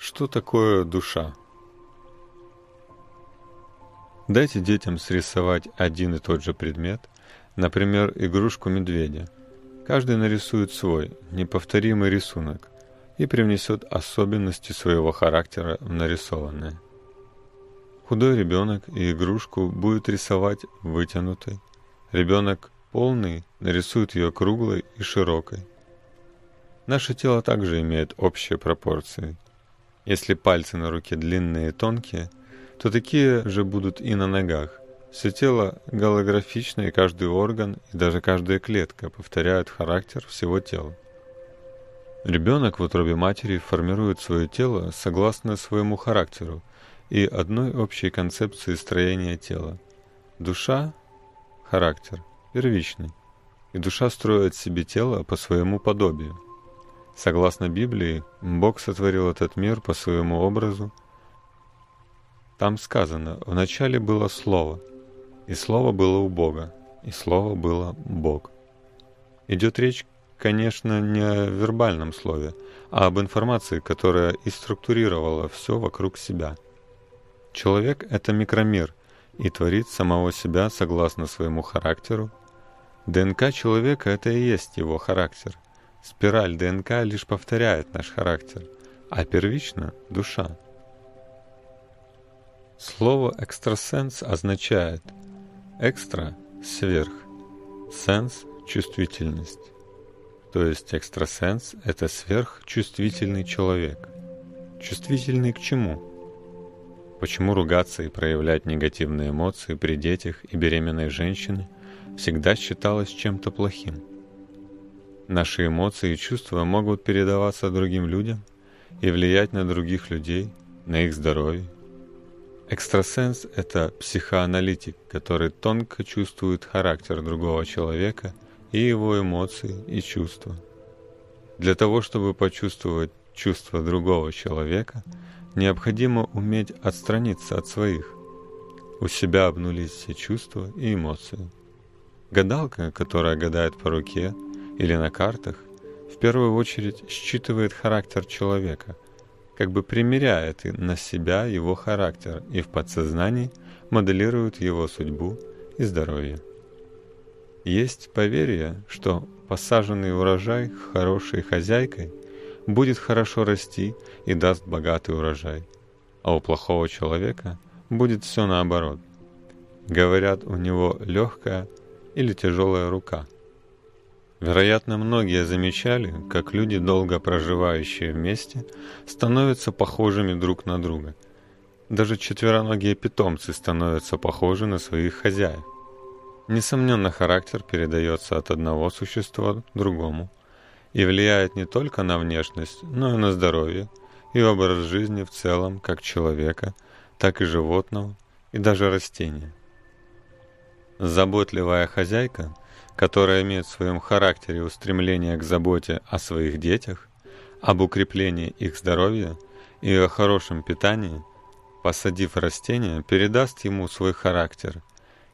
Что такое душа? Дайте детям срисовать один и тот же предмет, например, игрушку медведя. Каждый нарисует свой, неповторимый рисунок и привнесет особенности своего характера в нарисованное. Худой ребенок и игрушку будет рисовать вытянутой. Ребенок полный нарисует ее круглой и широкой. Наше тело также имеет общие пропорции – если пальцы на руке длинные и тонкие, то такие же будут и на ногах. Все тело голографично, и каждый орган, и даже каждая клетка повторяют характер всего тела. Ребенок в утробе матери формирует свое тело согласно своему характеру и одной общей концепции строения тела. Душа – характер, первичный, и душа строит себе тело по своему подобию – Согласно Библии, Бог сотворил этот мир по своему образу. Там сказано, вначале было Слово, и Слово было у Бога, и Слово было Бог. Идет речь, конечно, не о вербальном слове, а об информации, которая и структурировала все вокруг себя. Человек — это микромир и творит самого себя согласно своему характеру. ДНК человека — это и есть его характер — Спираль ДНК лишь повторяет наш характер, а первично — душа. Слово «экстрасенс» означает «экстра» — сверх, «сенс» — чувствительность. То есть экстрасенс — это сверхчувствительный человек. Чувствительный к чему? Почему ругаться и проявлять негативные эмоции при детях и беременной женщине всегда считалось чем-то плохим? Наши эмоции и чувства могут передаваться другим людям и влиять на других людей, на их здоровье. Экстрасенс — это психоаналитик, который тонко чувствует характер другого человека и его эмоции и чувства. Для того, чтобы почувствовать чувства другого человека, необходимо уметь отстраниться от своих. У себя обнулить все чувства и эмоции. Гадалка, которая гадает по руке — или на картах, в первую очередь считывает характер человека, как бы примеряет на себя его характер и в подсознании моделирует его судьбу и здоровье. Есть поверье, что посаженный урожай хорошей хозяйкой будет хорошо расти и даст богатый урожай, а у плохого человека будет все наоборот. Говорят, у него легкая или тяжелая рука – Вероятно, многие замечали, как люди, долго проживающие вместе, становятся похожими друг на друга. Даже четвероногие питомцы становятся похожи на своих хозяев. Несомненно, характер передается от одного существа другому и влияет не только на внешность, но и на здоровье и образ жизни в целом, как человека, так и животного и даже растения. Заботливая хозяйка – которая имеет в своем характере устремление к заботе о своих детях, об укреплении их здоровья и о хорошем питании, посадив растение, передаст ему свой характер,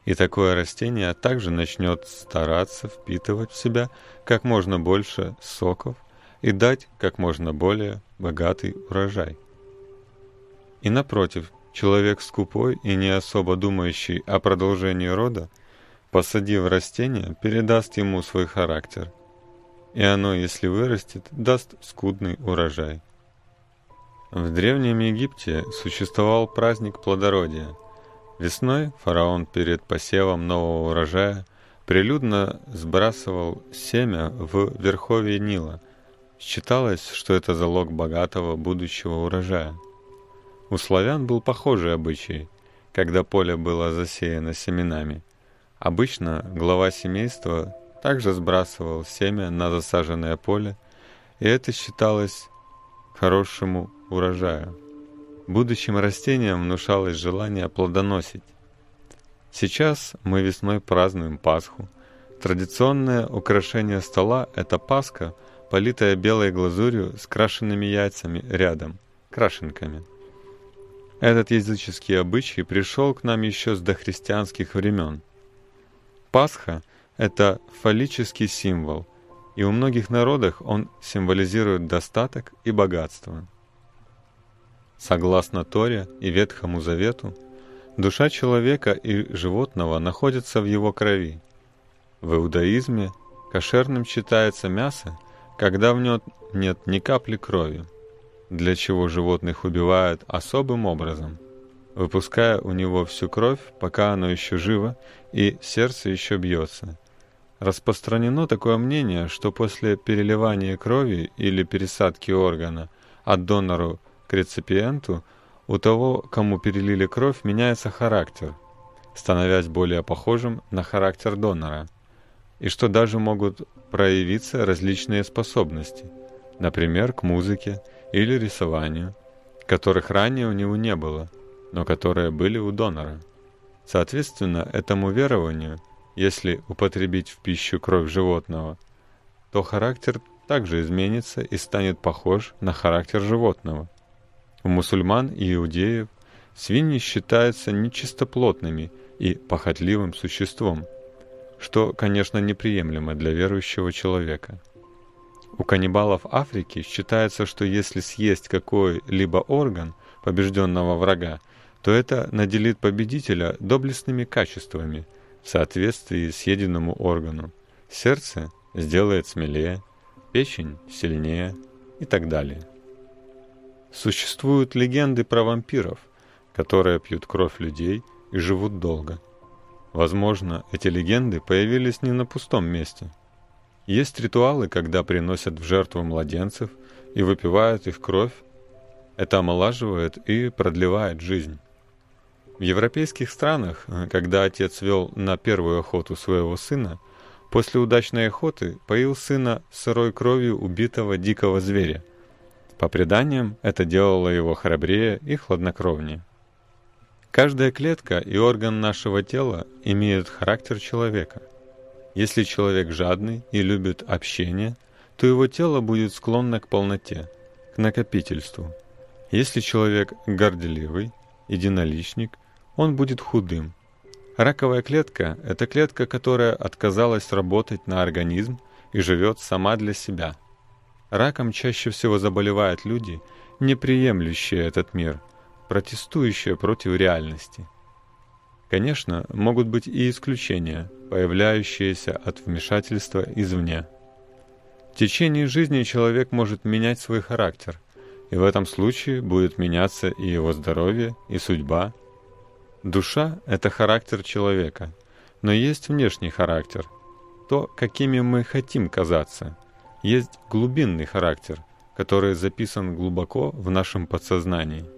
и такое растение также начнет стараться впитывать в себя как можно больше соков и дать как можно более богатый урожай. И напротив, человек скупой и не особо думающий о продолжении рода – посадив растение, передаст ему свой характер, и оно, если вырастет, даст скудный урожай. В Древнем Египте существовал праздник плодородия. Весной фараон перед посевом нового урожая прилюдно сбрасывал семя в верховье Нила. Считалось, что это залог богатого будущего урожая. У славян был похожий обычай, когда поле было засеяно семенами. Обычно глава семейства также сбрасывал семя на засаженное поле, и это считалось хорошему урожаю. Будущим растениям внушалось желание плодоносить. Сейчас мы весной празднуем Пасху. Традиционное украшение стола – это паска, политая белой глазурью с крашенными яйцами рядом, крашенками. Этот языческий обычай пришел к нам еще с дохристианских времен. Пасха — это фаллический символ, и у многих народов он символизирует достаток и богатство. Согласно Торе и Ветхому Завету, душа человека и животного находится в его крови. В иудаизме кошерным считается мясо, когда в нем нет ни капли крови, для чего животных убивают особым образом, выпуская у него всю кровь, пока оно еще живо и сердце еще бьется. Распространено такое мнение, что после переливания крови или пересадки органа от донору к реципиенту у того, кому перелили кровь, меняется характер, становясь более похожим на характер донора, и что даже могут проявиться различные способности, например, к музыке или рисованию, которых ранее у него не было, но которые были у донора. Соответственно, этому верованию, если употребить в пищу кровь животного, то характер также изменится и станет похож на характер животного. У мусульман и иудеев свиньи считаются нечистоплотными и похотливым существом, что, конечно, неприемлемо для верующего человека. У каннибалов Африки считается, что если съесть какой-либо орган побежденного врага, то это наделит победителя доблестными качествами в соответствии с съеденному органу. Сердце сделает смелее, печень сильнее и так далее. Существуют легенды про вампиров, которые пьют кровь людей и живут долго. Возможно, эти легенды появились не на пустом месте. Есть ритуалы, когда приносят в жертву младенцев и выпивают их кровь. Это омолаживает и продлевает жизнь. В европейских странах, когда отец вел на первую охоту своего сына, после удачной охоты поил сына сырой кровью убитого дикого зверя – по преданиям, это делало его храбрее и хладнокровнее. Каждая клетка и орган нашего тела имеют характер человека. Если человек жадный и любит общение, то его тело будет склонно к полноте, к накопительству. Если человек горделивый, единоличник, он будет худым. Раковая клетка – это клетка, которая отказалась работать на организм и живет сама для себя – Раком чаще всего заболевают люди, не приемлющие этот мир, протестующие против реальности. Конечно, могут быть и исключения, появляющиеся от вмешательства извне. В течение жизни человек может менять свой характер, и в этом случае будет меняться и его здоровье, и судьба. Душа — это характер человека, но есть внешний характер, то, какими мы хотим казаться — есть глубинный характер, который записан глубоко в нашем подсознании –